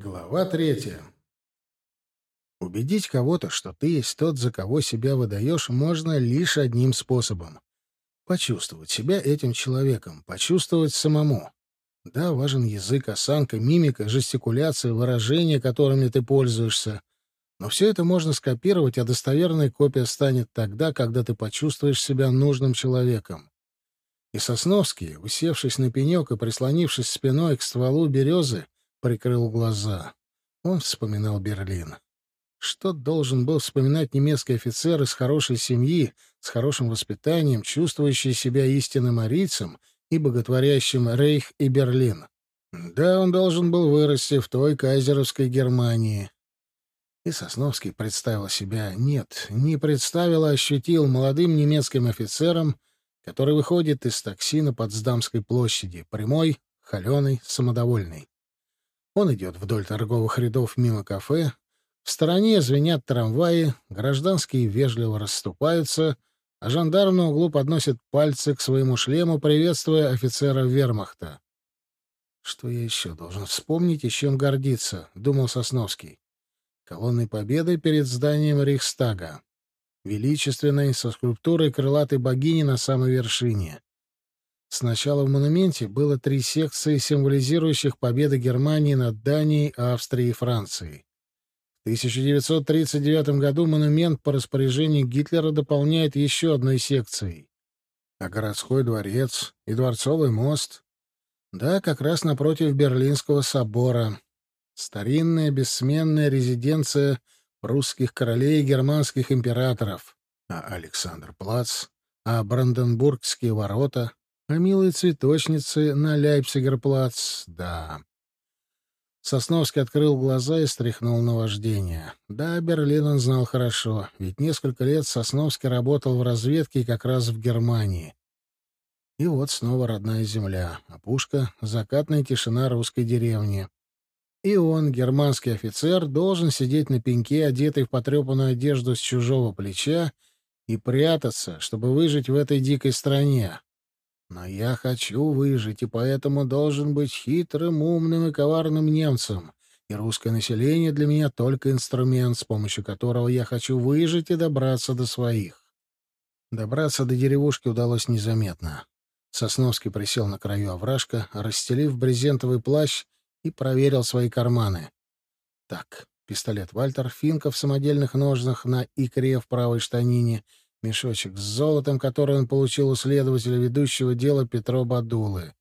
Глава третья. Убедить кого-то, что ты есть тот, за кого себя выдаешь, можно лишь одним способом. Почувствовать себя этим человеком, почувствовать самому. Да, важен язык, осанка, мимика, жестикуляция, выражения, которыми ты пользуешься. Но все это можно скопировать, а достоверная копия станет тогда, когда ты почувствуешь себя нужным человеком. И Сосновский, усевшись на пенек и прислонившись спиной к стволу березы, прикрыл глаза. Он вспоминал Берлин. Что должен был вспоминать немецкий офицер из хорошей семьи, с хорошим воспитанием, чувствующий себя истинным арийцем и боготворящим Рейх и Берлин? Да, он должен был вырасти в той кайзеровской Германии. И Сосновский представил себя, нет, не представил, а ощутил молодым немецким офицером, который выходит из такси на Потсдамской площади, прямой, холеный, самодовольный. Он идет вдоль торговых рядов мимо кафе. В стороне звенят трамваи, гражданские вежливо расступаются, а жандарм на углу подносит пальцы к своему шлему, приветствуя офицера вермахта. «Что я еще должен вспомнить и чем гордиться?» — думал Сосновский. Колонной Победы перед зданием Рейхстага. Величественной, со скульптурой крылатой богини на самой вершине. Сначала в монументе было три секции, символизирующих победы Германии над Данией, Австрией и Францией. В 1939 году монумент по распоряжению Гитлера дополняет еще одной секцией. А городской дворец и дворцовый мост. Да, как раз напротив Берлинского собора. Старинная бессменная резиденция русских королей и германских императоров. А Александр Плац, а Бранденбургские ворота — а милые цветочницы на Ляйпцигерплац, да. Сосновский открыл глаза и стряхнул на вождение. Да, Берлин он знал хорошо, ведь несколько лет Сосновский работал в разведке как раз в Германии. И вот снова родная земля, опушка, закатная тишина русской деревни. И он, германский офицер, должен сидеть на пеньке, одетый в потрепанную одежду с чужого плеча, и прятаться, чтобы выжить в этой дикой стране. Но я хочу выжить, и поэтому должен быть хитрым, умным и коварным немцем. И русское население для меня только инструмент, с помощью которого я хочу выжить и добраться до своих. Добраться до деревушки удалось незаметно. Сосновский присел на краю овражка, расстелив брезентовый плащ и проверил свои карманы. Так, пистолет Вальтер, финка в самодельных ножнах на икре в правой штанине — мешочек с золотом, который он получил у следователя ведущего дела Петро Бадулы.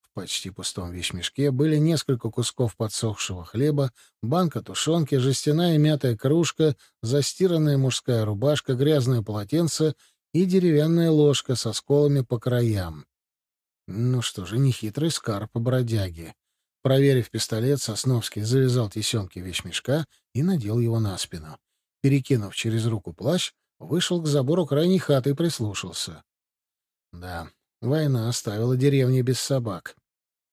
В почти пустом вещмешке были несколько кусков подсохшего хлеба, банка тушенки, жестяная мятая кружка, застиранная мужская рубашка, грязное полотенце и деревянная ложка со сколами по краям. Ну что же, нехитрый скарб бродяги. Проверив пистолет, Сосновский завязал тесемки вещмешка и надел его на спину. Перекинув через руку плащ, Вышел к забору крайней хаты и прислушался. Да, война оставила деревни без собак.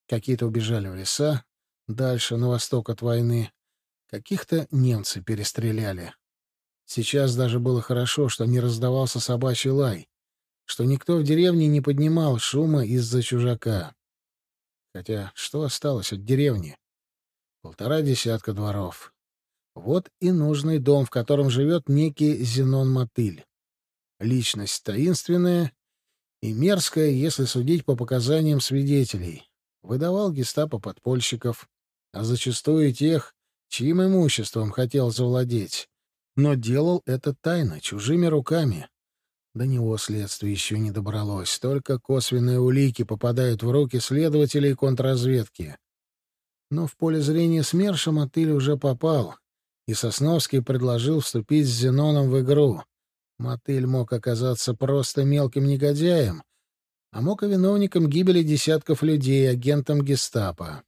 Какие-то убежали в леса, дальше, на восток от войны. Каких-то немцы перестреляли. Сейчас даже было хорошо, что не раздавался собачий лай, что никто в деревне не поднимал шума из-за чужака. Хотя что осталось от деревни? Полтора десятка дворов. Вот и нужный дом, в котором живет некий Зенон Мотыль. Личность таинственная и мерзкая, если судить по показаниям свидетелей. Выдавал гестапо подпольщиков, а зачастую тех, чьим имуществом хотел завладеть. Но делал это тайно, чужими руками. До него следствие еще не добралось, только косвенные улики попадают в руки следователей контрразведки. Но в поле зрения СМЕРШа Мотыль уже попал — и Сосновский предложил вступить с Зеноном в игру. Мотыль мог оказаться просто мелким негодяем, а мог и виновником гибели десятков людей, агентом гестапо.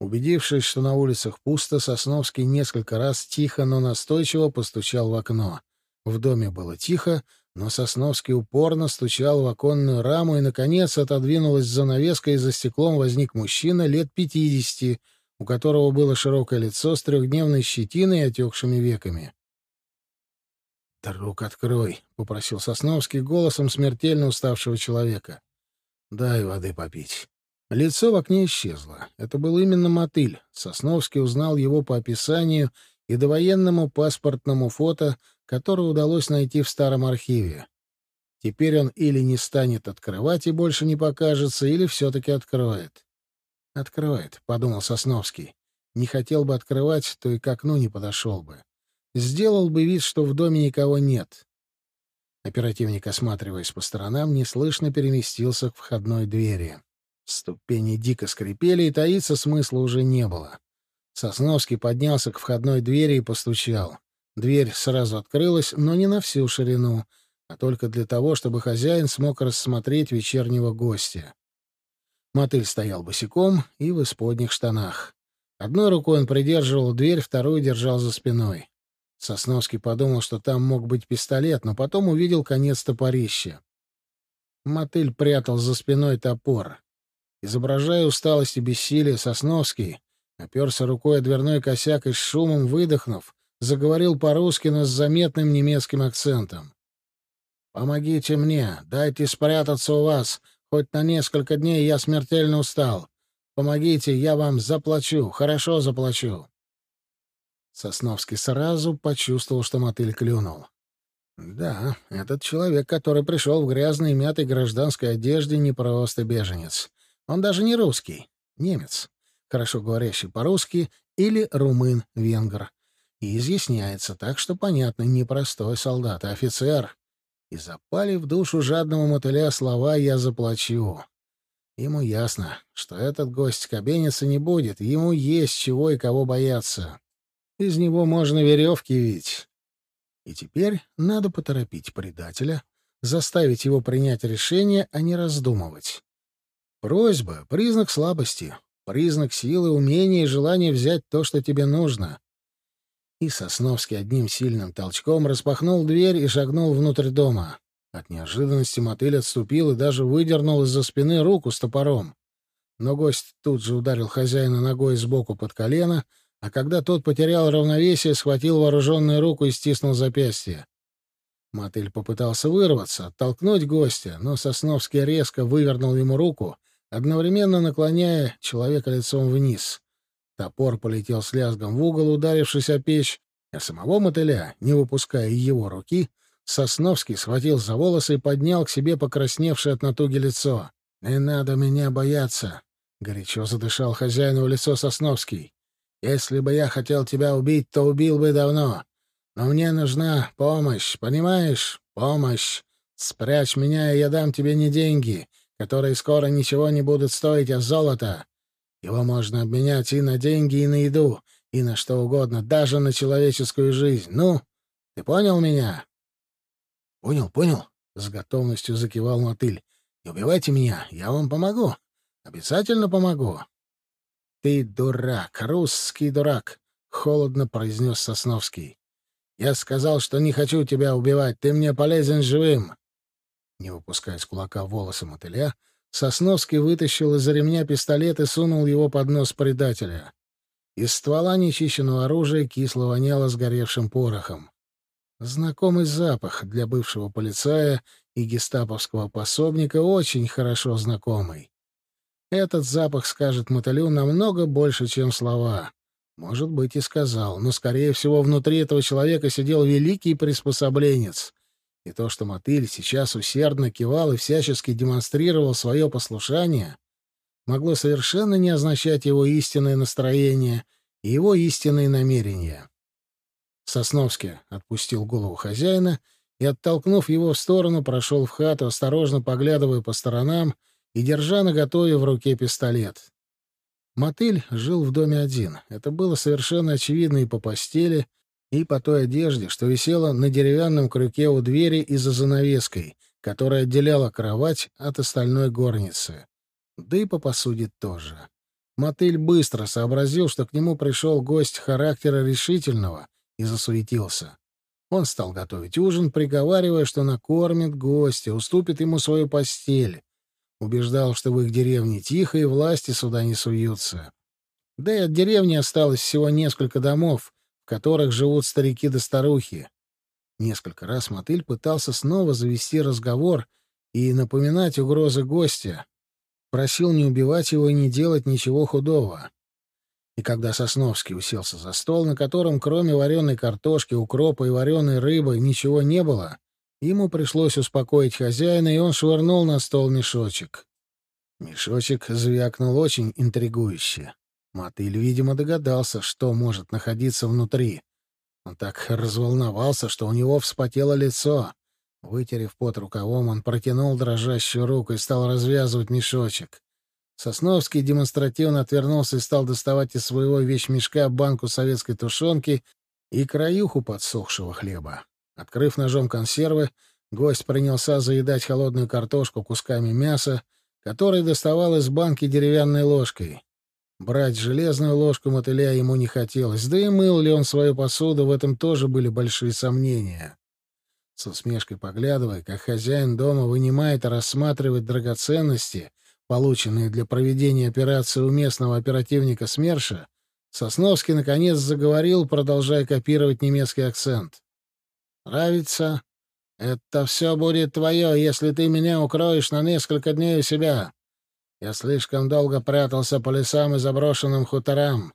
Убедившись, что на улицах пусто, Сосновский несколько раз тихо, но настойчиво постучал в окно. В доме было тихо, но Сосновский упорно стучал в оконную раму, и, наконец, отодвинулась занавеска, и за стеклом возник мужчина лет пятидесяти, у которого было широкое лицо с трехдневной щетиной и отекшими веками. «Друг, открой», — попросил Сосновский голосом смертельно уставшего человека. «Дай воды попить». Лицо в окне исчезло. Это был именно мотыль. Сосновский узнал его по описанию и довоенному паспортному фото, которое удалось найти в старом архиве. Теперь он или не станет открывать и больше не покажется, или все-таки откроет. «Откроет», — подумал Сосновский. «Не хотел бы открывать, то и к окну не подошел бы. Сделал бы вид, что в доме никого нет». Оперативник, осматриваясь по сторонам, неслышно переместился к входной двери. Ступени дико скрипели, и таиться смысла уже не было. Сосновский поднялся к входной двери и постучал. Дверь сразу открылась, но не на всю ширину, а только для того, чтобы хозяин смог рассмотреть вечернего гостя. Мотыль стоял босиком и в исподних штанах. Одной рукой он придерживал дверь, вторую держал за спиной. Сосновский подумал, что там мог быть пистолет, но потом увидел конец топорища. Мотыль прятал за спиной топор. Изображая усталость и бессилие, Сосновский оперся рукой о дверной косяк и с шумом выдохнув, заговорил по-русски, но с заметным немецким акцентом. «Помогите мне, дайте спрятаться у вас. Хоть на несколько дней я смертельно устал. Помогите, я вам заплачу, хорошо заплачу». Сосновский сразу почувствовал, что мотыль клюнул. Да, этот человек, который пришел в грязной мятой гражданской одежде, не просто беженец. Он даже не русский, немец, хорошо говорящий по-русски, или румын-венгр. И изъясняется так, что понятно, не простой солдат, а офицер. И запали в душу жадного мотыля слова «я заплачу». Ему ясно, что этот гость кабениться не будет, ему есть чего и кого бояться. Из него можно веревки вить. И теперь надо поторопить предателя, заставить его принять решение, а не раздумывать. Просьба — признак слабости, признак силы, умения и желания взять то, что тебе нужно. И Сосновский одним сильным толчком распахнул дверь и шагнул внутрь дома. От неожиданности мотыль отступил и даже выдернул из-за спины руку с топором. Но гость тут же ударил хозяина ногой сбоку под колено, а когда тот потерял равновесие, схватил вооруженную руку и стиснул запястье. Мотыль попытался вырваться, оттолкнуть гостя, но Сосновский резко вывернул ему руку одновременно наклоняя человека лицом вниз. Топор полетел с лязгом в угол, ударившись о печь, а самого мотыля, не выпуская его руки, Сосновский схватил за волосы и поднял к себе покрасневшее от натуги лицо. «Не надо меня бояться», — горячо задышал хозяину в лицо Сосновский. «Если бы я хотел тебя убить, то убил бы давно. Но мне нужна помощь, понимаешь? Помощь. Спрячь меня, и я дам тебе не деньги, которые скоро ничего не будут стоить, а золото. Его можно обменять и на деньги, и на еду, и на что угодно, даже на человеческую жизнь. Ну, ты понял меня? — Понял, понял, — с готовностью закивал мотыль. — Не убивайте меня, я вам помогу. Обязательно помогу. — Ты дурак, русский дурак, — холодно произнес Сосновский. — Я сказал, что не хочу тебя убивать, ты мне полезен живым. Не выпуская с кулака волосы мотыля, Сосновский вытащил из-за ремня пистолет и сунул его под нос предателя. Из ствола нечищенного оружия кисло воняло сгоревшим порохом. Знакомый запах для бывшего полицая и гестаповского пособника очень хорошо знакомый. Этот запах скажет мотылю намного больше, чем слова. Может быть, и сказал, но, скорее всего, внутри этого человека сидел великий приспособленец, и то, что мотыль сейчас усердно кивал и всячески демонстрировал свое послушание, могло совершенно не означать его истинное настроение и его истинные намерения. Сосновский отпустил голову хозяина и, оттолкнув его в сторону, прошел в хату, осторожно поглядывая по сторонам и держа наготове в руке пистолет. Мотыль жил в доме один. Это было совершенно очевидно и по постели, и по той одежде, что висела на деревянном крюке у двери и за занавеской, которая отделяла кровать от остальной горницы. Да и по посуде тоже. Мотыль быстро сообразил, что к нему пришел гость характера решительного, и засуетился. Он стал готовить ужин, приговаривая, что накормит гостя, уступит ему свою постель. Убеждал, что в их деревне тихо и власти сюда не суются. Да и от деревни осталось всего несколько домов, которых живут старики да старухи. Несколько раз мотыль пытался снова завести разговор и напоминать угрозы гостя, просил не убивать его и не делать ничего худого. И когда Сосновский уселся за стол, на котором кроме вареной картошки, укропа и вареной рыбы ничего не было, ему пришлось успокоить хозяина, и он швырнул на стол мешочек. Мешочек звякнул очень интригующе. Мотыль, видимо, догадался, что может находиться внутри. Он так разволновался, что у него вспотело лицо. Вытерев пот рукавом, он протянул дрожащую руку и стал развязывать мешочек. Сосновский демонстративно отвернулся и стал доставать из своего вещмешка банку советской тушенки и краюху подсохшего хлеба. Открыв ножом консервы, гость принялся заедать холодную картошку кусками мяса, который доставал из банки деревянной ложкой. Брать железную ложку мотыля ему не хотелось, да и мыл ли он свою посуду, в этом тоже были большие сомнения. С усмешкой поглядывая, как хозяин дома вынимает и рассматривает драгоценности, полученные для проведения операции у местного оперативника СМЕРШа, Сосновский наконец заговорил, продолжая копировать немецкий акцент. «Нравится? Это все будет твое, если ты меня укроешь на несколько дней у себя. Я слишком долго прятался по лесам и заброшенным хуторам.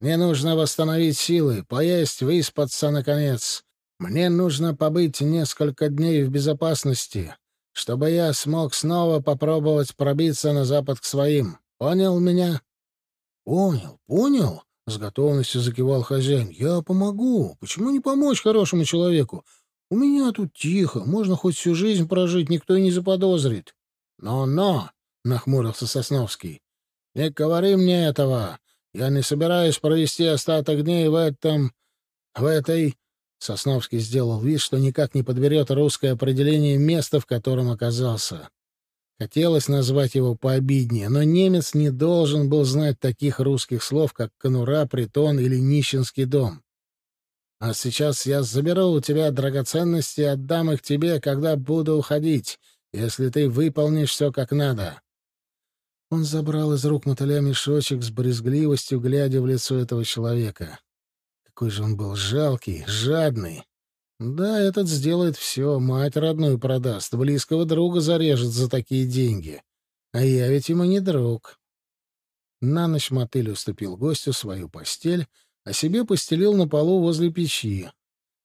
Мне нужно восстановить силы, поесть, выспаться, наконец. Мне нужно побыть несколько дней в безопасности, чтобы я смог снова попробовать пробиться на запад к своим. Понял меня? Понял, понял, с готовностью закивал хозяин. Я помогу. Почему не помочь хорошему человеку? У меня тут тихо, можно хоть всю жизнь прожить, никто и не заподозрит. Но-но, нахмурился Сосновский. Не говори мне этого. Я не собираюсь провести остаток дней в этом в этой Сосновский сделал вид, что никак не подберет русское определение места, в котором оказался. Хотелось назвать его пообиднее, но немец не должен был знать таких русских слов, как конура, притон или нищенский дом. А сейчас я заберу у тебя драгоценности и отдам их тебе, когда буду уходить, если ты выполнишь все как надо. Он забрал из рук мотыля мешочек с брезгливостью, глядя в лицо этого человека. Какой же он был жалкий, жадный. Да, этот сделает все, мать родную продаст, близкого друга зарежет за такие деньги. А я ведь ему не друг. На ночь мотыль уступил гостю свою постель, а себе постелил на полу возле печи.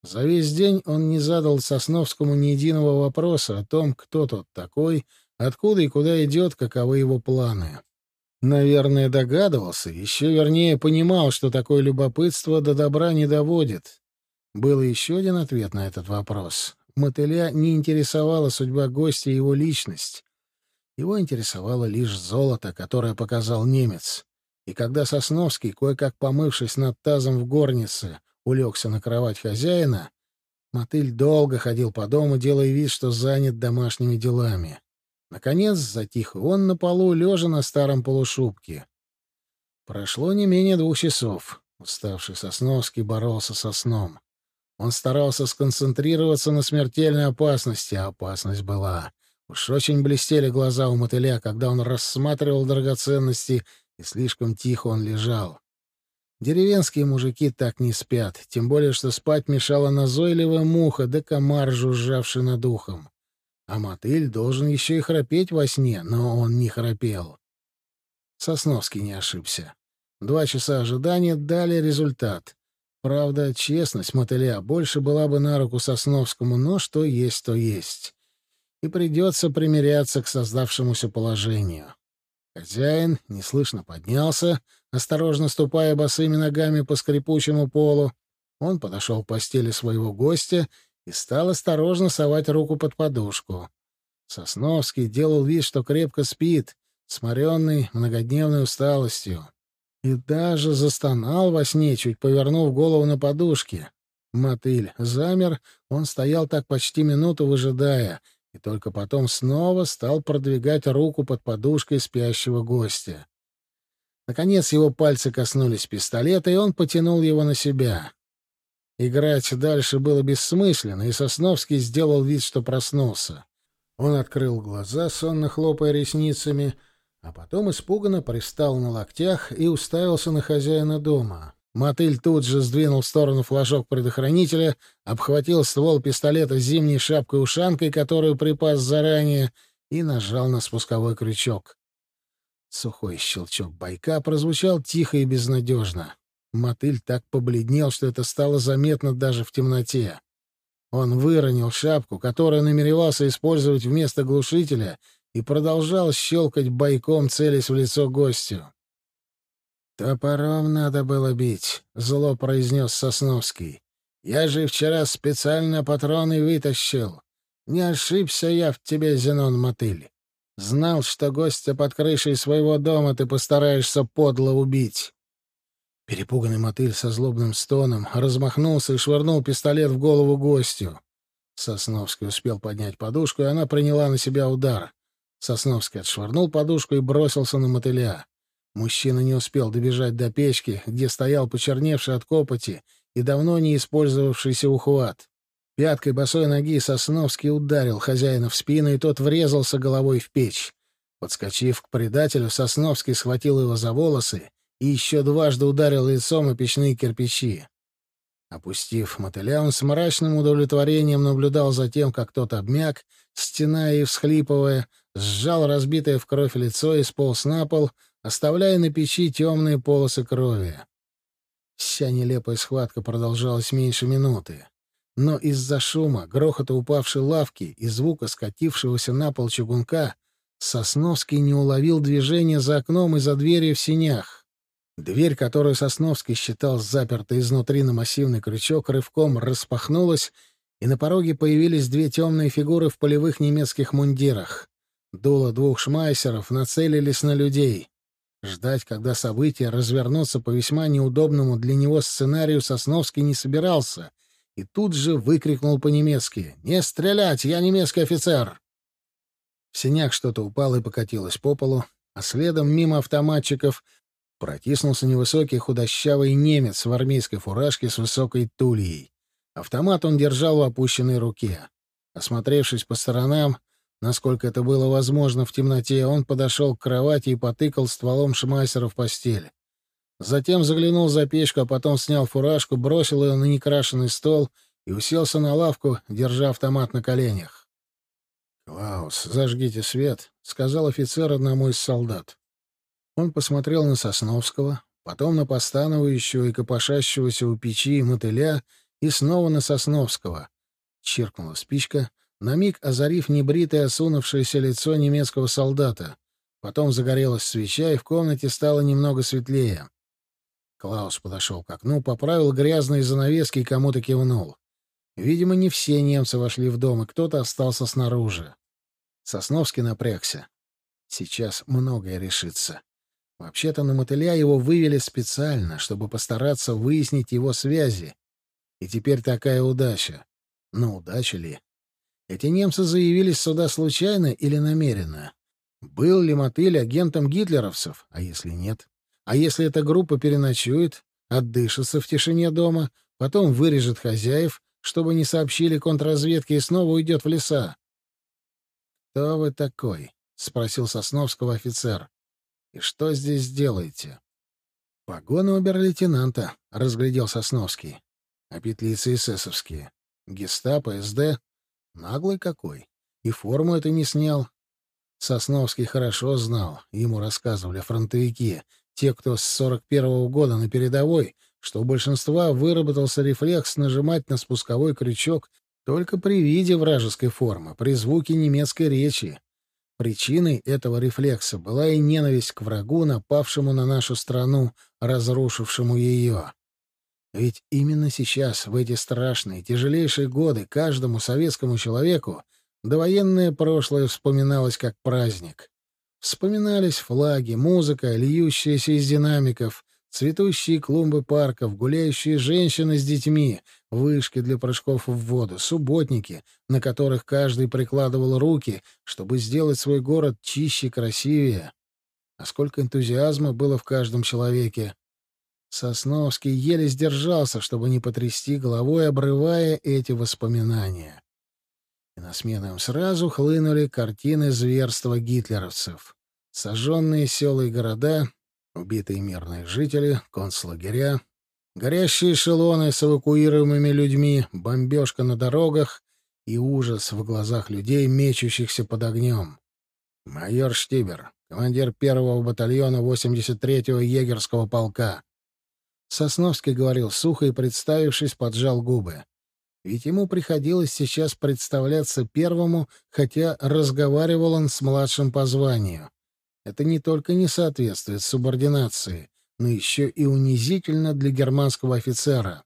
За весь день он не задал Сосновскому ни единого вопроса о том, кто тот такой, откуда и куда идет, каковы его планы. Наверное, догадывался, еще вернее понимал, что такое любопытство до добра не доводит. Был еще один ответ на этот вопрос. Мотыля не интересовала судьба гостя и его личность. Его интересовало лишь золото, которое показал немец. И когда Сосновский, кое-как помывшись над тазом в горнице, улегся на кровать хозяина, мотыль долго ходил по дому, делая вид, что занят домашними делами. Наконец затих он на полу, лежа на старом полушубке. Прошло не менее двух часов. Уставший Сосновский боролся со сном. Он старался сконцентрироваться на смертельной опасности, а опасность была. Уж очень блестели глаза у мотыля, когда он рассматривал драгоценности, и слишком тихо он лежал. Деревенские мужики так не спят, тем более, что спать мешала назойливая муха да комар, жужжавший над ухом. А мотыль должен еще и храпеть во сне, но он не храпел. Сосновский не ошибся. Два часа ожидания дали результат. Правда, честность мотыля больше была бы на руку Сосновскому, но что есть, то есть. И придется примиряться к создавшемуся положению. Хозяин неслышно поднялся, осторожно ступая босыми ногами по скрипучему полу. Он подошел к постели своего гостя и стал осторожно совать руку под подушку. Сосновский делал вид, что крепко спит, сморенный многодневной усталостью. И даже застонал во сне, чуть повернув голову на подушке. Мотыль замер, он стоял так почти минуту, выжидая, и только потом снова стал продвигать руку под подушкой спящего гостя. Наконец его пальцы коснулись пистолета, и он потянул его на себя. Играть дальше было бессмысленно, и Сосновский сделал вид, что проснулся. Он открыл глаза, сонно хлопая ресницами, а потом испуганно пристал на локтях и уставился на хозяина дома. Мотыль тут же сдвинул в сторону флажок предохранителя, обхватил ствол пистолета зимней шапкой-ушанкой, которую припас заранее, и нажал на спусковой крючок. Сухой щелчок байка прозвучал тихо и безнадежно. Мотыль так побледнел, что это стало заметно даже в темноте. Он выронил шапку, которую намеревался использовать вместо глушителя, и продолжал щелкать бойком, целясь в лицо гостю. «Топором надо было бить», — зло произнес Сосновский. «Я же вчера специально патроны вытащил. Не ошибся я в тебе, Зенон Мотыль. Знал, что гостя под крышей своего дома ты постараешься подло убить. Перепуганный мотыль со злобным стоном размахнулся и швырнул пистолет в голову гостю. Сосновский успел поднять подушку, и она приняла на себя удар. Сосновский отшвырнул подушку и бросился на мотыля. Мужчина не успел добежать до печки, где стоял почерневший от копоти и давно не использовавшийся ухват. Пяткой босой ноги Сосновский ударил хозяина в спину, и тот врезался головой в печь. Подскочив к предателю, Сосновский схватил его за волосы и еще дважды ударил лицом о печные кирпичи. Опустив мотыля, он с мрачным удовлетворением наблюдал за тем, как тот обмяк, стеная и всхлипывая, сжал разбитое в кровь лицо и сполз на пол, оставляя на печи темные полосы крови. Вся нелепая схватка продолжалась меньше минуты. Но из-за шума, грохота упавшей лавки и звука скатившегося на пол чугунка Сосновский не уловил движения за окном и за дверью в синях. Дверь, которую Сосновский считал запертой изнутри на массивный крючок, рывком распахнулась, и на пороге появились две темные фигуры в полевых немецких мундирах. Дуло двух шмайсеров нацелились на людей. Ждать, когда события развернутся по весьма неудобному для него сценарию, Сосновский не собирался — и тут же выкрикнул по-немецки «Не стрелять! Я немецкий офицер!» В синяк что-то упало и покатилось по полу, а следом мимо автоматчиков протиснулся невысокий худощавый немец в армейской фуражке с высокой тульей. Автомат он держал в опущенной руке. Осмотревшись по сторонам, насколько это было возможно в темноте, он подошел к кровати и потыкал стволом шмайсера в постель. Затем заглянул за печку, а потом снял фуражку, бросил ее на некрашенный стол и уселся на лавку, держа автомат на коленях. «Клаус, зажгите свет», — сказал офицер одному из солдат. Он посмотрел на Сосновского, потом на постановающего и копошащегося у печи мотыля и снова на Сосновского. Чиркнула спичка, на миг озарив небритое осунувшееся лицо немецкого солдата. Потом загорелась свеча, и в комнате стало немного светлее. Клаус подошел к окну, поправил грязные занавески и кому-то кивнул. Видимо, не все немцы вошли в дом, и кто-то остался снаружи. Сосновский напрягся. Сейчас многое решится. Вообще-то на мотыля его вывели специально, чтобы постараться выяснить его связи. И теперь такая удача. Но удача ли? Эти немцы заявились сюда случайно или намеренно? Был ли мотыль агентом гитлеровцев? А если нет? А если эта группа переночует, отдышится в тишине дома, потом вырежет хозяев, чтобы не сообщили контрразведке и снова уйдет в леса? «Кто вы такой?» — спросил Сосновского офицер. «И что здесь делаете?» «Погоны обер-лейтенанта», — разглядел Сосновский. «А петлицы эсэсовские. Гестапо, СД. Наглый какой. И форму это не снял. Сосновский хорошо знал, ему рассказывали фронтовики, те, кто с 41-го года на передовой, что у большинства выработался рефлекс нажимать на спусковой крючок только при виде вражеской формы, при звуке немецкой речи. Причиной этого рефлекса была и ненависть к врагу, напавшему на нашу страну, разрушившему ее. Ведь именно сейчас, в эти страшные, тяжелейшие годы, каждому советскому человеку довоенное прошлое вспоминалось как праздник. Вспоминались флаги, музыка, льющаяся из динамиков, цветущие клумбы парков, гуляющие женщины с детьми, вышки для прыжков в воду, субботники, на которых каждый прикладывал руки, чтобы сделать свой город чище и красивее. А сколько энтузиазма было в каждом человеке. Сосновский еле сдержался, чтобы не потрясти головой, обрывая эти воспоминания и на смену им сразу хлынули картины зверства гитлеровцев. Сожженные села и города, убитые мирные жители, концлагеря, горящие эшелоны с эвакуируемыми людьми, бомбежка на дорогах и ужас в глазах людей, мечущихся под огнем. «Майор Штибер, командир первого батальона 83-го егерского полка. Сосновский говорил сухо и, представившись, поджал губы. Ведь ему приходилось сейчас представляться первому, хотя разговаривал он с младшим по званию. Это не только не соответствует субординации, но еще и унизительно для германского офицера.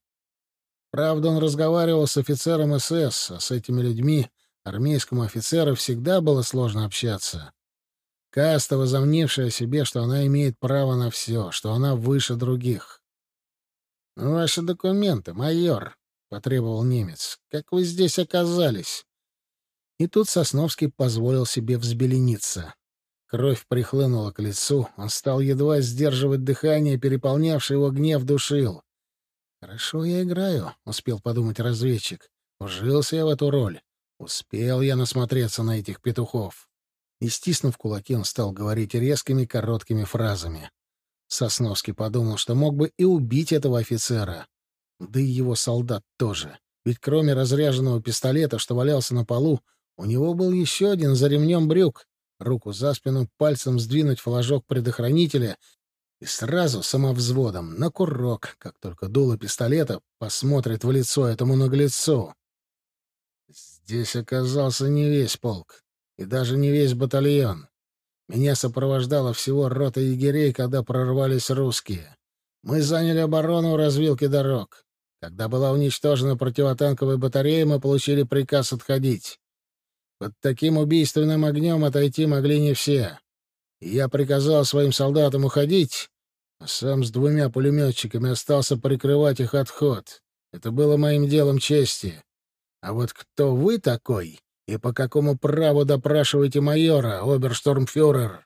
Правда, он разговаривал с офицером СС, а с этими людьми армейскому офицеру всегда было сложно общаться. Каста, возомнившая себе, что она имеет право на все, что она выше других. «Ваши документы, майор», — потребовал немец. «Как вы здесь оказались?» И тут Сосновский позволил себе взбелениться. Кровь прихлынула к лицу, он стал едва сдерживать дыхание, переполнявший его гнев душил. «Хорошо я играю», — успел подумать разведчик. «Ужился я в эту роль. Успел я насмотреться на этих петухов». И, стиснув кулаки, он стал говорить резкими, короткими фразами. Сосновский подумал, что мог бы и убить этого офицера. Да и его солдат тоже. Ведь кроме разряженного пистолета, что валялся на полу, у него был еще один за ремнем брюк. Руку за спину, пальцем сдвинуть флажок предохранителя и сразу самовзводом на курок, как только дуло пистолета посмотрит в лицо этому наглецу. Здесь оказался не весь полк и даже не весь батальон. Меня сопровождала всего рота егерей, когда прорвались русские. Мы заняли оборону у развилки дорог. Когда была уничтожена противотанковая батарея, мы получили приказ отходить. Под таким убийственным огнем отойти могли не все. Я приказал своим солдатам уходить, а сам с двумя пулеметчиками остался прикрывать их отход. Это было моим делом чести. А вот кто вы такой и по какому праву допрашиваете майора, оберштурмфюрер?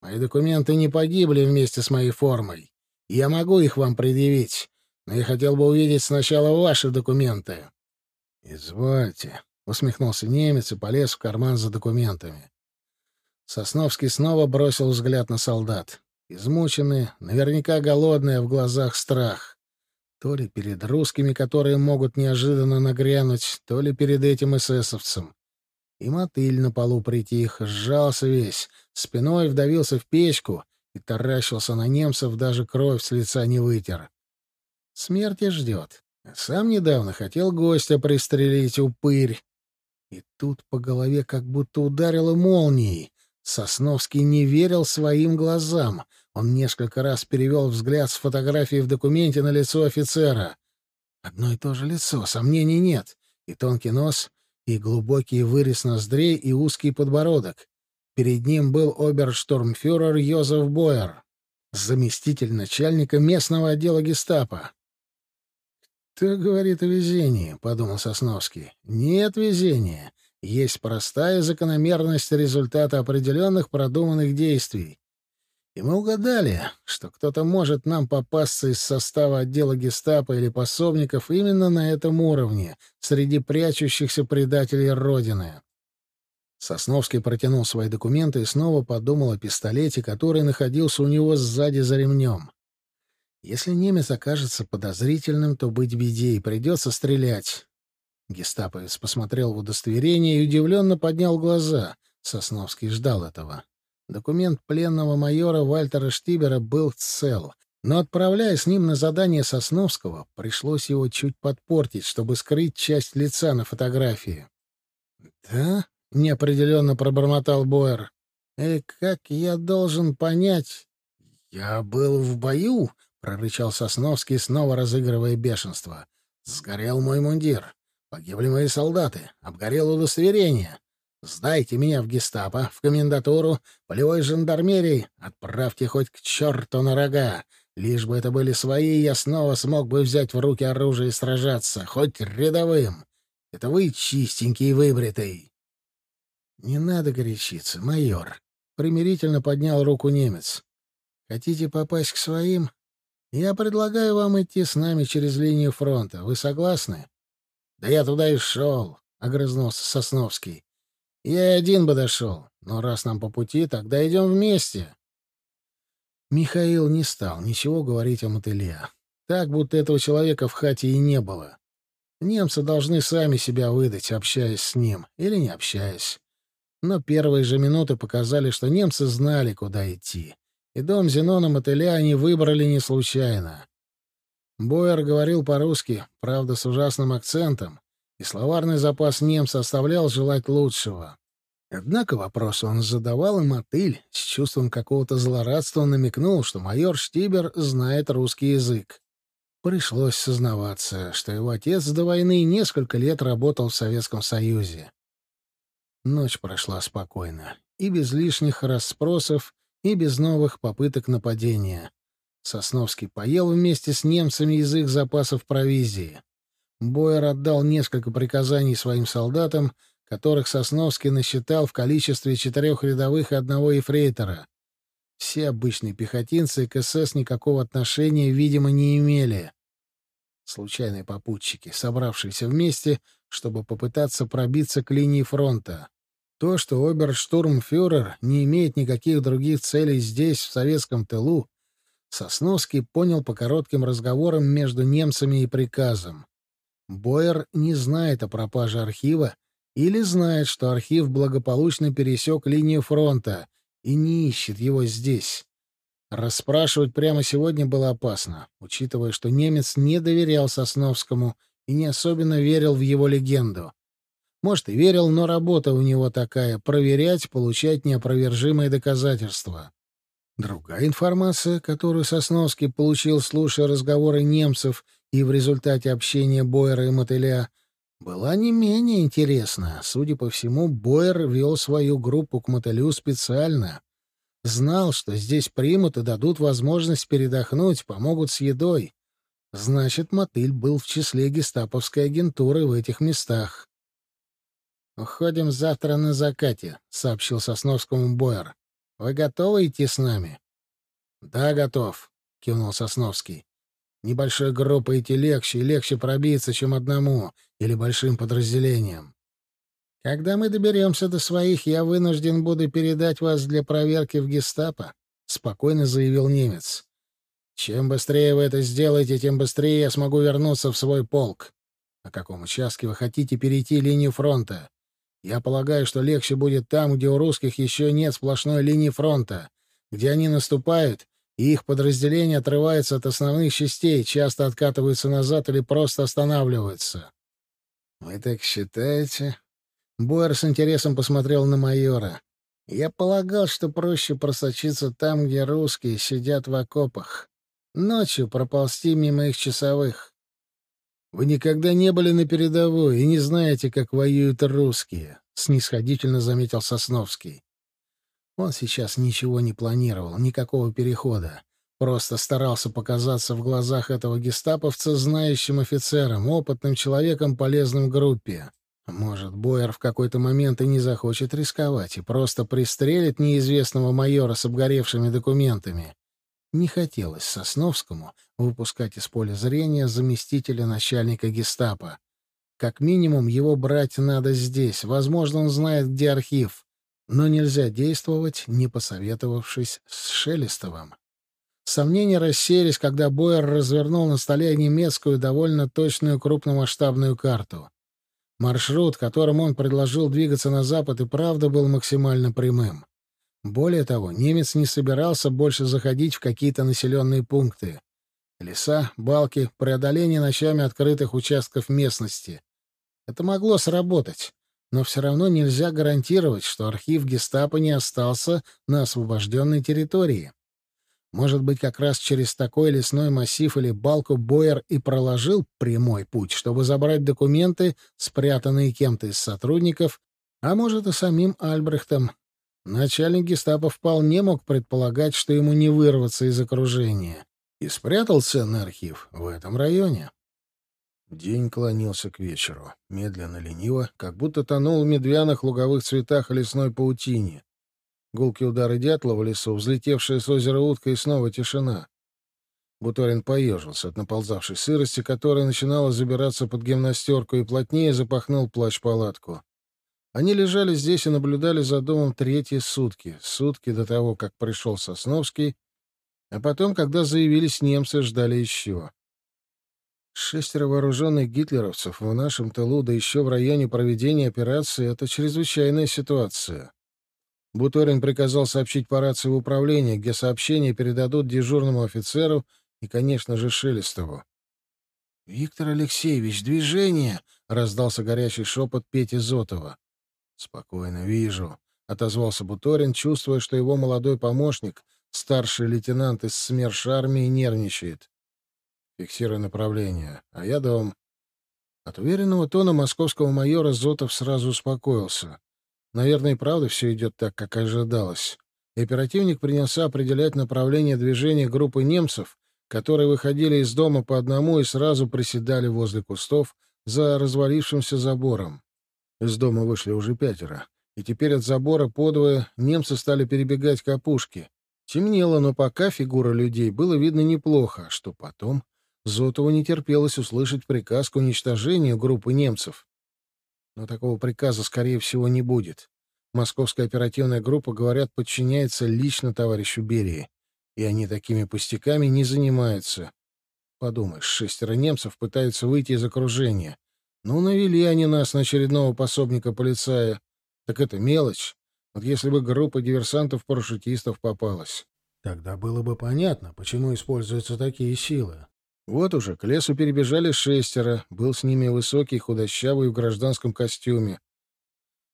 Мои документы не погибли вместе с моей формой. Я могу их вам предъявить, но я хотел бы увидеть сначала ваши документы. — Извольте, — усмехнулся немец и полез в карман за документами. Сосновский снова бросил взгляд на солдат. Измученные, наверняка голодные, в глазах страх. То ли перед русскими, которые могут неожиданно нагрянуть, то ли перед этим эсэсовцем. И мотыль на полу притих, сжался весь, спиной вдавился в печку и таращился на немцев, даже кровь с лица не вытер. Смерти ждет. Сам недавно хотел гостя пристрелить, упырь. И тут по голове как будто ударило молнией. Сосновский не верил своим глазам. Он несколько раз перевел взгляд с фотографии в документе на лицо офицера. Одно и то же лицо, сомнений нет. И тонкий нос, и глубокий вырез ноздрей, и узкий подбородок. Перед ним был оберштурмфюрер Йозеф Бойер, заместитель начальника местного отдела гестапо. «Кто говорит о везении?» — подумал Сосновский. «Нет везения. Есть простая закономерность результата определенных продуманных действий. И мы угадали, что кто-то может нам попасться из состава отдела гестапо или пособников именно на этом уровне, среди прячущихся предателей Родины. Сосновский протянул свои документы и снова подумал о пистолете, который находился у него сзади за ремнем. Если немец окажется подозрительным, то быть беде и придется стрелять. Гестаповец посмотрел в удостоверение и удивленно поднял глаза. Сосновский ждал этого. Документ пленного майора Вальтера Штибера был цел, но, отправляя с ним на задание Сосновского, пришлось его чуть подпортить, чтобы скрыть часть лица на фотографии. «Да?» — неопределенно пробормотал Бойер. «И как я должен понять?» «Я был в бою», — прорычал Сосновский, снова разыгрывая бешенство. «Сгорел мой мундир. Погибли мои солдаты. Обгорело удостоверение. Сдайте меня в гестапо, в комендатуру, полевой жандармерии. Отправьте хоть к черту на рога. Лишь бы это были свои, я снова смог бы взять в руки оружие и сражаться, хоть рядовым. Это вы чистенький и выбритый. Не надо горячиться, майор. Примирительно поднял руку немец. Хотите попасть к своим? Я предлагаю вам идти с нами через линию фронта. Вы согласны? Да я туда и шел, — огрызнулся Сосновский. Я один бы дошел, но раз нам по пути, тогда идем вместе. Михаил не стал ничего говорить о мотыле. Так, будто этого человека в хате и не было. Немцы должны сами себя выдать, общаясь с ним, или не общаясь. Но первые же минуты показали, что немцы знали, куда идти. И дом Зенона Мотыля они выбрали не случайно. Бойер говорил по-русски, правда, с ужасным акцентом, и словарный запас немца оставлял желать лучшего. Однако вопрос он задавал, и мотыль с чувством какого-то злорадства намекнул, что майор Штибер знает русский язык. Пришлось сознаваться, что его отец до войны несколько лет работал в Советском Союзе. Ночь прошла спокойно, и без лишних расспросов, и без новых попыток нападения. Сосновский поел вместе с немцами из их запасов провизии. Бойер отдал несколько приказаний своим солдатам, которых Сосновский насчитал в количестве четырех рядовых и одного ефрейтора. Все обычные пехотинцы к СС никакого отношения, видимо, не имели. Случайные попутчики, собравшиеся вместе, чтобы попытаться пробиться к линии фронта. То, что оберштурмфюрер не имеет никаких других целей здесь, в советском тылу, Сосновский понял по коротким разговорам между немцами и приказом. Бойер не знает о пропаже архива или знает, что архив благополучно пересек линию фронта и не ищет его здесь. Расспрашивать прямо сегодня было опасно, учитывая, что немец не доверял Сосновскому и не особенно верил в его легенду. Может, и верил, но работа у него такая — проверять, получать неопровержимые доказательства. Другая информация, которую Сосновский получил, слушая разговоры немцев и в результате общения Бойера и Мотыля, была не менее интересна. Судя по всему, Бойер вел свою группу к Мотылю специально. Знал, что здесь примут и дадут возможность передохнуть, помогут с едой. Значит, Мотыль был в числе гестаповской агентуры в этих местах. «Уходим завтра на закате», — сообщил Сосновскому Бойер. «Вы готовы идти с нами?» «Да, готов», — кивнул Сосновский. «Небольшой группой идти легче и легче пробиться, чем одному или большим подразделением. Когда мы доберемся до своих, я вынужден буду передать вас для проверки в гестапо», — спокойно заявил немец. «Чем быстрее вы это сделаете, тем быстрее я смогу вернуться в свой полк. На каком участке вы хотите перейти линию фронта? Я полагаю, что легче будет там, где у русских еще нет сплошной линии фронта, где они наступают, и их подразделения отрываются от основных частей, часто откатываются назад или просто останавливаются. «Вы так считаете?» Бойер с интересом посмотрел на майора. «Я полагал, что проще просочиться там, где русские сидят в окопах. Ночью проползти мимо их часовых. Вы никогда не были на передовой и не знаете, как воюют русские», — снисходительно заметил Сосновский. Он сейчас ничего не планировал, никакого перехода. Просто старался показаться в глазах этого гестаповца знающим офицером, опытным человеком, полезным группе. Может, Бойер в какой-то момент и не захочет рисковать и просто пристрелит неизвестного майора с обгоревшими документами. Не хотелось Сосновскому выпускать из поля зрения заместителя начальника гестапо. Как минимум, его брать надо здесь. Возможно, он знает, где архив. Но нельзя действовать, не посоветовавшись с Шелестовым. Сомнения рассеялись, когда Бойер развернул на столе немецкую довольно точную крупномасштабную карту. Маршрут, которым он предложил двигаться на запад, и правда был максимально прямым. Более того, немец не собирался больше заходить в какие-то населенные пункты. Леса, балки, преодоление ночами открытых участков местности. Это могло сработать, но все равно нельзя гарантировать, что архив гестапо не остался на освобожденной территории. Может быть, как раз через такой лесной массив или балку Бойер и проложил прямой путь, чтобы забрать документы, спрятанные кем-то из сотрудников, а может и самим Альбрехтом. Начальник гестапо вполне мог предполагать, что ему не вырваться из окружения, и спрятал ценный архив в этом районе. День клонился к вечеру, медленно, лениво, как будто тонул в медвяных луговых цветах лесной паутине. Гулкие удары дятла в лесу, взлетевшая с озера утка и снова тишина. Буторин поежился от наползавшей сырости, которая начинала забираться под гимнастерку, и плотнее запахнул плащ-палатку. Они лежали здесь и наблюдали за домом третьи сутки, сутки до того, как пришел Сосновский, а потом, когда заявились немцы, ждали еще. Шестеро вооруженных гитлеровцев в нашем тылу, да еще в районе проведения операции — это чрезвычайная ситуация. Буторин приказал сообщить по рации в управление, где сообщение передадут дежурному офицеру и, конечно же, Шелестову. «Виктор Алексеевич, движение!» — раздался горячий шепот Пети Зотова. «Спокойно, вижу», — отозвался Буторин, чувствуя, что его молодой помощник, старший лейтенант из СМЕРШ армии, нервничает. «Фиксируй направление. А я дом». От уверенного тона московского майора Зотов сразу успокоился. Наверное, и правда все идет так, как ожидалось. И оперативник принялся определять направление движения группы немцев, которые выходили из дома по одному и сразу приседали возле кустов за развалившимся забором. Из дома вышли уже пятеро, и теперь от забора подвое немцы стали перебегать к опушке. Темнело, но пока фигура людей было видно неплохо, что потом Зотову не терпелось услышать приказ к уничтожению группы немцев. Но такого приказа, скорее всего, не будет. Московская оперативная группа, говорят, подчиняется лично товарищу Берии. И они такими пустяками не занимаются. Подумаешь, шестеро немцев пытаются выйти из окружения. Ну, навели они нас на очередного пособника полицая. Так это мелочь. Вот если бы группа диверсантов-парашютистов попалась. Тогда было бы понятно, почему используются такие силы. Вот уже к лесу перебежали шестеро. Был с ними высокий, худощавый в гражданском костюме.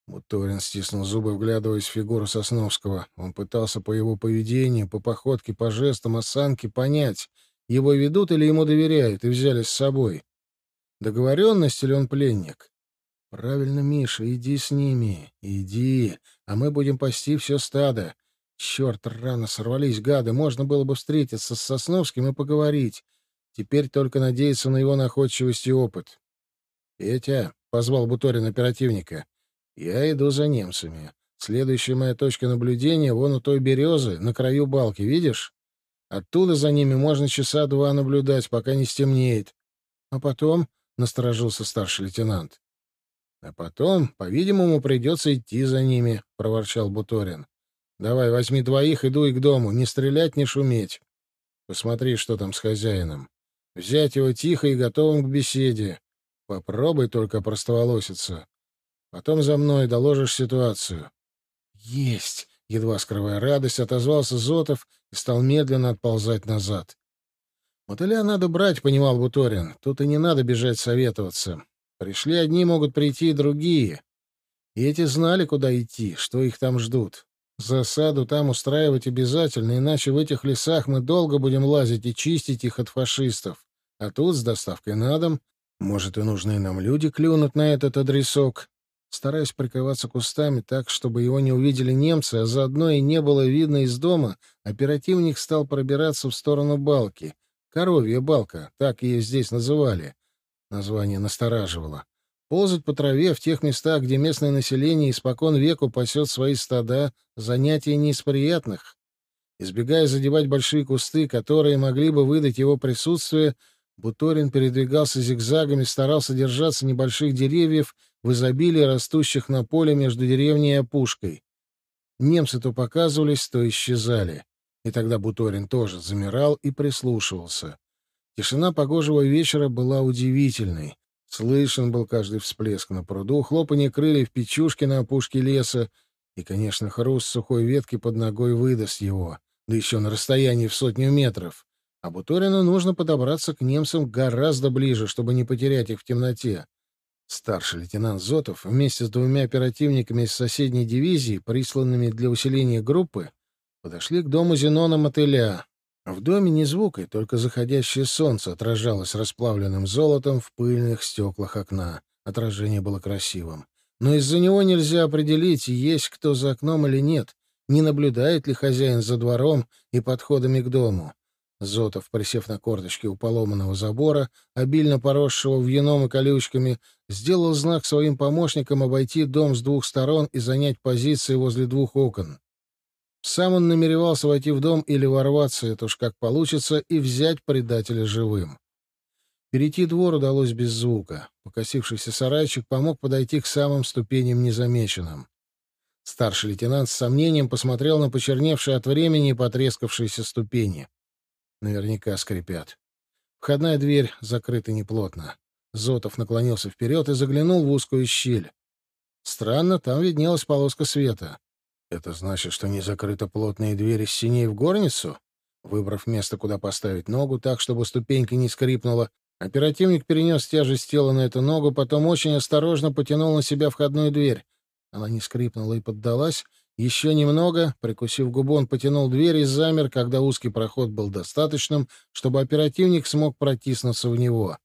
Буторин стиснул зубы, вглядываясь в фигуру Сосновского. Он пытался по его поведению, по походке, по жестам, осанке понять, его ведут или ему доверяют и взяли с собой. Договоренность или он пленник? Правильно, Миша, иди с ними, иди, а мы будем пасти все стадо. Черт, рано сорвались гады, можно было бы встретиться с Сосновским и поговорить. Теперь только надеяться на его находчивость и опыт. «Петя», — позвал Буторин оперативника, — «я иду за немцами. Следующая моя точка наблюдения вон у той березы, на краю балки, видишь? Оттуда за ними можно часа два наблюдать, пока не стемнеет. А потом, — насторожился старший лейтенант, — а потом, по-видимому, придется идти за ними, — проворчал Буторин. Давай, возьми двоих, и к дому, не стрелять, не шуметь. Посмотри, что там с хозяином. Взять его тихо и готовым к беседе. Попробуй только простоволоситься. Потом за мной доложишь ситуацию. Есть! Едва скрывая радость, отозвался Зотов и стал медленно отползать назад. Мотыля надо брать, понимал Буторин. Тут и не надо бежать советоваться. Пришли одни, могут прийти и другие. И эти знали, куда идти, что их там ждут. Засаду там устраивать обязательно, иначе в этих лесах мы долго будем лазить и чистить их от фашистов. А тут с доставкой на дом, может, и нужные нам люди клюнут на этот адресок. Стараясь прикрываться кустами так, чтобы его не увидели немцы, а заодно и не было видно из дома, оперативник стал пробираться в сторону балки. Коровья балка, так ее здесь называли. Название настораживало. Ползать по траве в тех местах, где местное население испокон веку пасет свои стада, занятие не из приятных. Избегая задевать большие кусты, которые могли бы выдать его присутствие, Буторин передвигался зигзагами, старался держаться небольших деревьев в изобилии растущих на поле между деревней и опушкой. Немцы то показывались, то исчезали. И тогда Буторин тоже замирал и прислушивался. Тишина погожего вечера была удивительной. Слышен был каждый всплеск на пруду, хлопанье крыльев печушки на опушке леса и, конечно, хруст сухой ветки под ногой выдаст его, да еще на расстоянии в сотню метров. А Буторину нужно подобраться к немцам гораздо ближе, чтобы не потерять их в темноте. Старший лейтенант Зотов вместе с двумя оперативниками из соседней дивизии, присланными для усиления группы, подошли к дому Зенона Мотыля. В доме ни звука, и только заходящее солнце отражалось расплавленным золотом в пыльных стеклах окна. Отражение было красивым. Но из-за него нельзя определить, есть кто за окном или нет, не наблюдает ли хозяин за двором и подходами к дому. Зотов, присев на корточки у поломанного забора, обильно поросшего вьюном и колючками, сделал знак своим помощникам обойти дом с двух сторон и занять позиции возле двух окон. Сам он намеревался войти в дом или ворваться, это уж как получится, и взять предателя живым. Перейти двор удалось без звука. Покосившийся сарайчик помог подойти к самым ступеням незамеченным. Старший лейтенант с сомнением посмотрел на почерневшие от времени и потрескавшиеся ступени. Наверняка скрипят. Входная дверь закрыта неплотно. Зотов наклонился вперед и заглянул в узкую щель. Странно, там виднелась полоска света. Это значит, что не закрыта плотная дверь из синей в горницу? Выбрав место, куда поставить ногу, так, чтобы ступенька не скрипнула, оперативник перенес тяжесть тела на эту ногу, потом очень осторожно потянул на себя входную дверь. Она не скрипнула и поддалась. Еще немного, прикусив губу, он потянул дверь и замер, когда узкий проход был достаточным, чтобы оперативник смог протиснуться в него.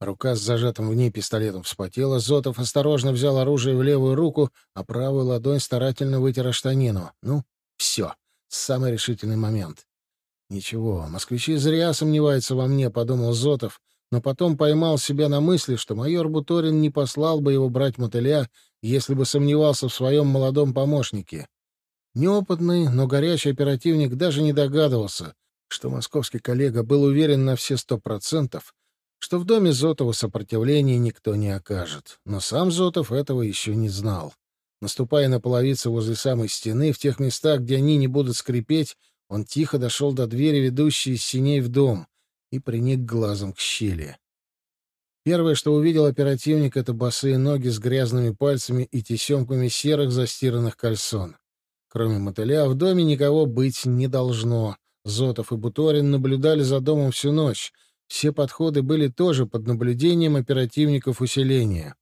Рука с зажатым в ней пистолетом вспотела. Зотов осторожно взял оружие в левую руку, а правую ладонь старательно вытер штанину. Ну, все. Самый решительный момент. «Ничего, москвичи зря сомневаются во мне», — подумал Зотов, но потом поймал себя на мысли, что майор Буторин не послал бы его брать мотыля, если бы сомневался в своем молодом помощнике. Неопытный, но горячий оперативник даже не догадывался, что московский коллега был уверен на все сто процентов, что в доме Зотова сопротивления никто не окажет. Но сам Зотов этого еще не знал. Наступая на половицы возле самой стены, в тех местах, где они не будут скрипеть, он тихо дошел до двери, ведущей из синей в дом, и приник глазом к щели. Первое, что увидел оперативник, — это босые ноги с грязными пальцами и тесемками серых застиранных кальсон. Кроме мотыля, в доме никого быть не должно. Зотов и Буторин наблюдали за домом всю ночь. Все подходы были тоже под наблюдением оперативников усиления.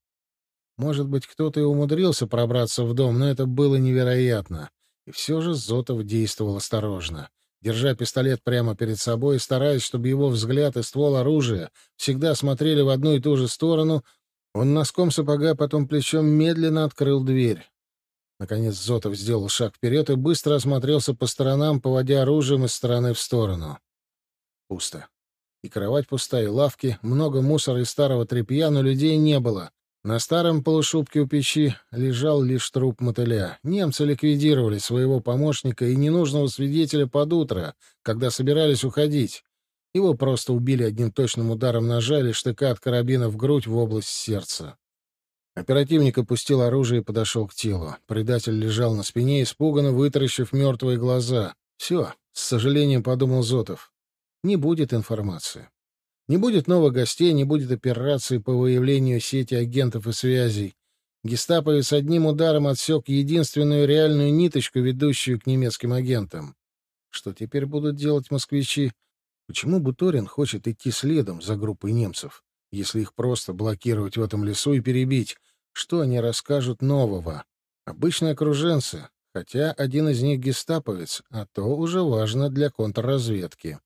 Может быть, кто-то и умудрился пробраться в дом, но это было невероятно. И все же Зотов действовал осторожно. Держа пистолет прямо перед собой и стараясь, чтобы его взгляд и ствол оружия всегда смотрели в одну и ту же сторону, он носком сапога, потом плечом медленно открыл дверь. Наконец Зотов сделал шаг вперед и быстро осмотрелся по сторонам, поводя оружием из стороны в сторону. Пусто. И кровать пустая, и лавки, много мусора и старого тряпья, но людей не было. На старом полушубке у печи лежал лишь труп мотыля. Немцы ликвидировали своего помощника и ненужного свидетеля под утро, когда собирались уходить. Его просто убили одним точным ударом ножа или штыка от карабина в грудь в область сердца. Оперативник опустил оружие и подошел к телу. Предатель лежал на спине, испуганно вытаращив мертвые глаза. «Все», — с сожалением подумал Зотов. «Не будет информации. Не будет новых гостей, не будет операции по выявлению сети агентов и связей. Гестаповец одним ударом отсек единственную реальную ниточку, ведущую к немецким агентам. Что теперь будут делать москвичи? Почему Буторин хочет идти следом за группой немцев, если их просто блокировать в этом лесу и перебить? Что они расскажут нового? Обычные окруженцы, хотя один из них гестаповец, а то уже важно для контрразведки.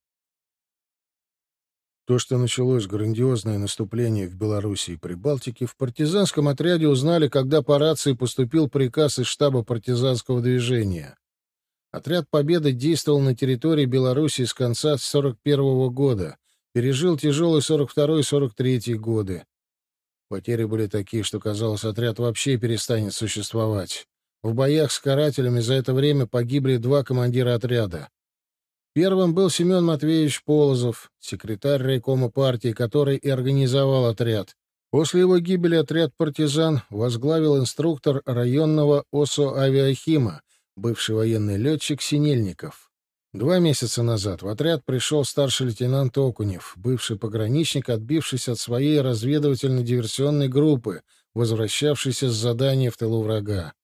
То, что началось грандиозное наступление в Белоруссии и Прибалтике, в партизанском отряде узнали, когда по рации поступил приказ из штаба партизанского движения. Отряд «Победа» действовал на территории Белоруссии с конца 1941 года, пережил тяжелые 42 и 43 годы. Потери были такие, что, казалось, отряд вообще перестанет существовать. В боях с карателями за это время погибли два командира отряда. Первым был Семен Матвеевич Полозов, секретарь райкома партии, который и организовал отряд. После его гибели отряд партизан возглавил инструктор районного ОСО «Авиахима», бывший военный летчик Синельников. Два месяца назад в отряд пришел старший лейтенант Окунев, бывший пограничник, отбившись от своей разведывательно-диверсионной группы, возвращавшийся с задания в тылу врага.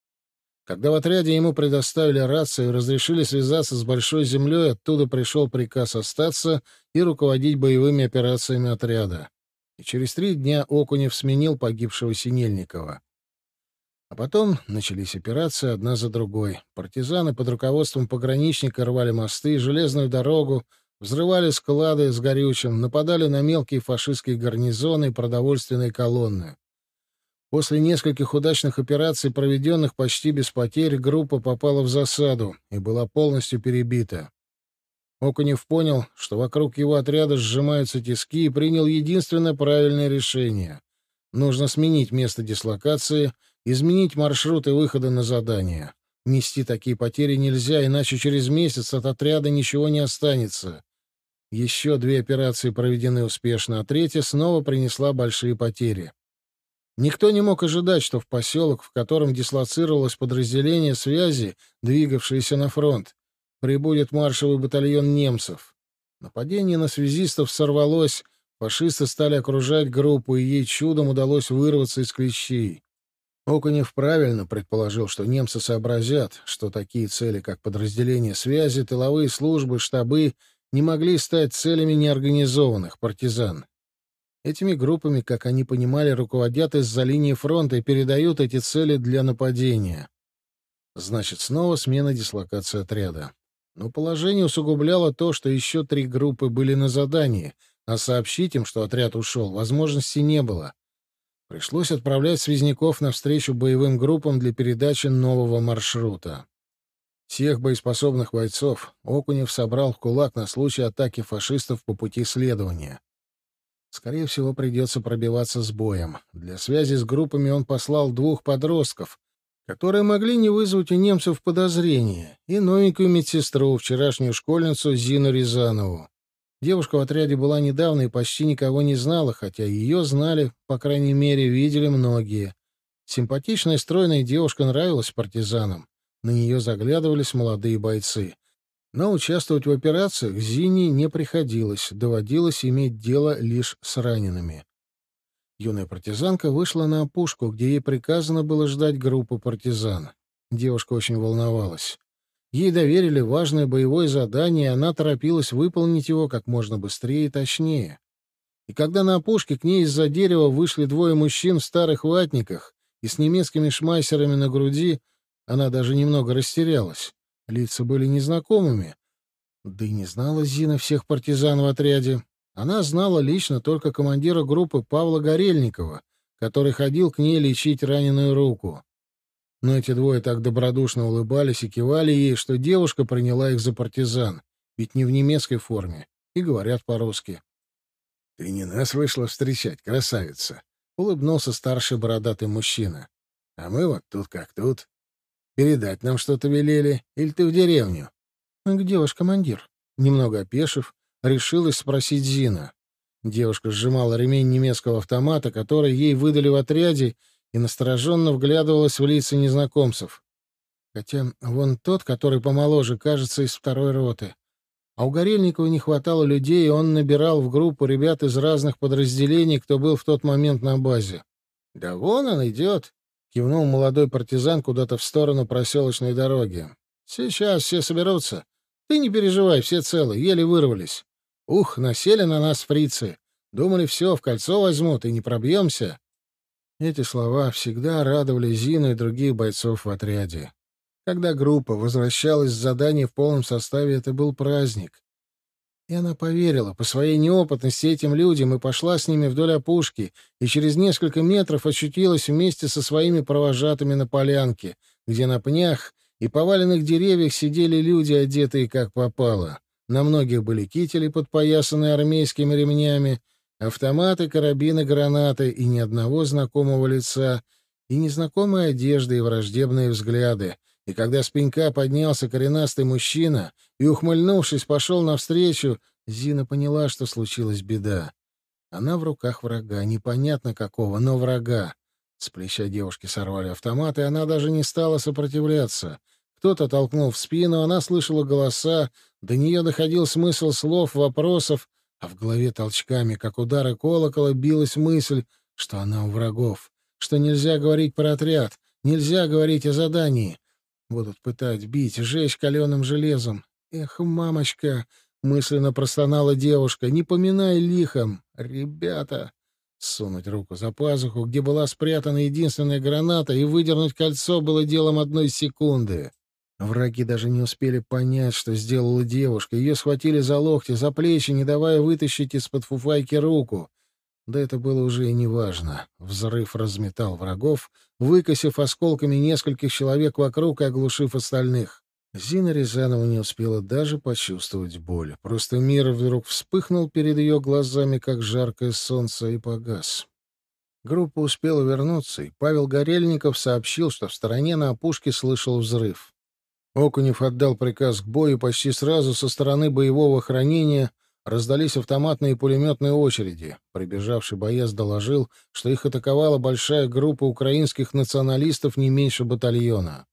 Когда в отряде ему предоставили рацию и разрешили связаться с Большой землей, оттуда пришел приказ остаться и руководить боевыми операциями отряда. И через три дня Окунев сменил погибшего Синельникова. А потом начались операции одна за другой. Партизаны под руководством пограничника рвали мосты, железную дорогу, взрывали склады с горючим, нападали на мелкие фашистские гарнизоны и продовольственные колонны. После нескольких удачных операций, проведенных почти без потерь, группа попала в засаду и была полностью перебита. Окунев понял, что вокруг его отряда сжимаются тиски, и принял единственное правильное решение. Нужно сменить место дислокации, изменить маршруты выхода на задание. Нести такие потери нельзя, иначе через месяц от отряда ничего не останется. Еще две операции проведены успешно, а третья снова принесла большие потери. Никто не мог ожидать, что в поселок, в котором дислоцировалось подразделение связи, двигавшееся на фронт, прибудет маршевый батальон немцев. Нападение на связистов сорвалось, Фашисты стали окружать группу, и ей чудом удалось вырваться из клещей. Окунев правильно предположил, что немцы сообразят, что такие цели, как подразделения связи, тыловые службы, штабы, не могли стать целями неорганизованных партизан. Этими группами, как они понимали, руководят из-за линии фронта и передают эти цели для нападения. Значит, снова смена дислокации отряда. Но положение усугубляло то, что еще три группы были на задании, а сообщить им, что отряд ушел, возможности не было. Пришлось отправлять связняков навстречу боевым группам для передачи нового маршрута. Всех боеспособных бойцов Окунев собрал в кулак на случай атаки фашистов по пути следования. Скорее всего, придется пробиваться с боем. Для связи с группами он послал двух подростков, которые могли не вызвать у немцев подозрения, и новенькую медсестру, вчерашнюю школьницу Зину Рязанову. Девушка в отряде была недавно и почти никого не знала, хотя ее знали, по крайней мере, видели многие. Симпатичная стройная девушка нравилась партизанам. На нее заглядывались молодые бойцы. Но участвовать в операциях Зине не приходилось, доводилось иметь дело лишь с ранеными. Юная партизанка вышла на опушку, где ей приказано было ждать группу партизан. Девушка очень волновалась. Ей доверили важное боевое задание, и она торопилась выполнить его как можно быстрее и точнее. И когда на опушке к ней из-за дерева вышли двое мужчин в старых ватниках и с немецкими шмайсерами на груди, она даже немного растерялась. Лица были незнакомыми. Да и не знала Зина всех партизан в отряде. Она знала лично только командира группы Павла Горельникова, который ходил к ней лечить раненую руку. Но эти двое так добродушно улыбались и кивали ей, что девушка приняла их за партизан, ведь не в немецкой форме, и говорят по-русски. — Ты не нас вышла встречать, красавица, — улыбнулся старший бородатый мужчина. — А мы вот тут как тут. Передать нам что-то велели, или ты в деревню? — Где ваш командир? Немного опешив, решилась спросить Зина. Девушка сжимала ремень немецкого автомата, который ей выдали в отряде, и настороженно вглядывалась в лица незнакомцев. Хотя вон тот, который помоложе, кажется, из второй роты. А у Горельникова не хватало людей, и он набирал в группу ребят из разных подразделений, кто был в тот момент на базе. — Да вон он идет, — кивнул молодой партизан куда-то в сторону проселочной дороги. — Сейчас все соберутся. Ты не переживай, все целы, еле вырвались. Ух, насели на нас фрицы. Думали, все, в кольцо возьмут, и не пробьемся. Эти слова всегда радовали Зину и других бойцов в отряде. Когда группа возвращалась с задания в полном составе, это был праздник. И она поверила по своей неопытности этим людям и пошла с ними вдоль опушки, и через несколько метров очутилась вместе со своими провожатыми на полянке, где на пнях и поваленных деревьях сидели люди, одетые как попало. На многих были кители, подпоясанные армейскими ремнями, автоматы, карабины, гранаты и ни одного знакомого лица, и незнакомые одежды и враждебные взгляды. И когда с пенька поднялся коренастый мужчина и, ухмыльнувшись, пошел навстречу, Зина поняла, что случилась беда. Она в руках врага, непонятно какого, но врага. С плеча девушки сорвали автомат, и она даже не стала сопротивляться. Кто-то толкнул в спину, она слышала голоса, до нее доходил смысл слов, вопросов, а в голове толчками, как удары колокола, билась мысль, что она у врагов, что нельзя говорить про отряд, нельзя говорить о задании. Будут пытать, бить, жечь каленым железом. Эх, мамочка! Мысленно простонала девушка. Не поминай лихом. Ребята! Сунуть руку за пазуху, где была спрятана единственная граната, и выдернуть кольцо было делом одной секунды. Враги даже не успели понять, что сделала девушка. Ее схватили за локти, за плечи, не давая вытащить из-под фуфайки руку. Да это было уже и неважно. Взрыв разметал врагов, выкосив осколками нескольких человек вокруг и оглушив остальных. Зина Рязанова не успела даже почувствовать боль. Просто мир вдруг вспыхнул перед ее глазами, как жаркое солнце, и погас. Группа успела вернуться, и Павел Горельников сообщил, что в стороне на опушке слышал взрыв. Окунев отдал приказ к бою, почти сразу со стороны боевого хранения раздались автоматные и пулеметные очереди. Прибежавший боец доложил, что их атаковала большая группа украинских националистов не меньше батальона.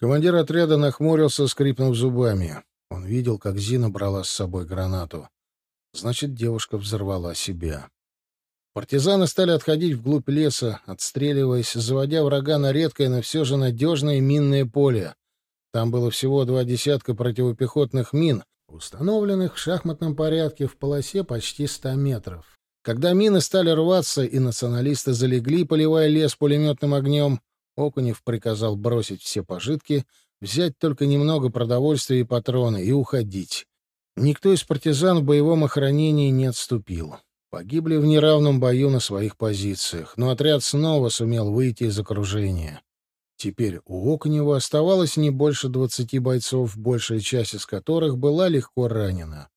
Командир отряда нахмурился, скрипнув зубами. Он видел, как Зина брала с собой гранату. Значит, девушка взорвала себя. Партизаны стали отходить вглубь леса, отстреливаясь, заводя врага на редкое, но все же надежное минное поле. Там было всего два десятка противопехотных мин, установленных в шахматном порядке в полосе почти ста метров. Когда мины стали рваться и националисты залегли, поливая лес пулеметным огнем, Окунев приказал бросить все пожитки, взять только немного продовольствия и патроны и уходить. Никто из партизан в боевом охранении не отступил. Погибли в неравном бою на своих позициях, но отряд снова сумел выйти из окружения. Теперь у Окунева оставалось не больше двадцати бойцов, большая часть из которых была легко ранена.